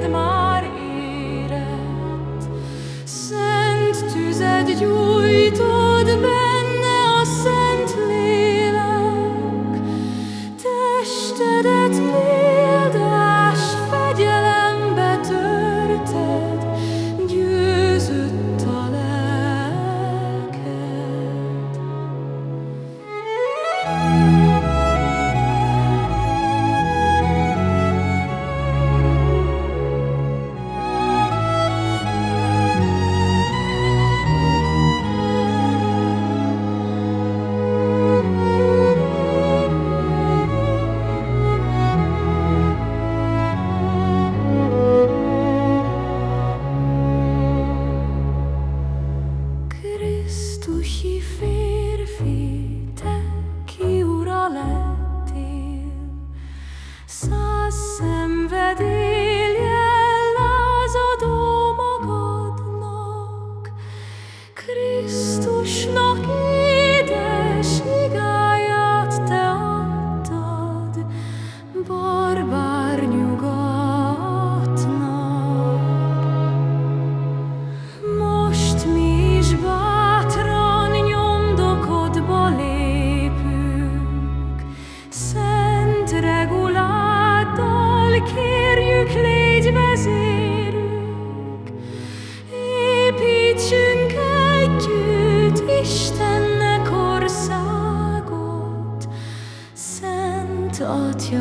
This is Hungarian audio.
téged már érett, szent tüzet gyújtott. 多久？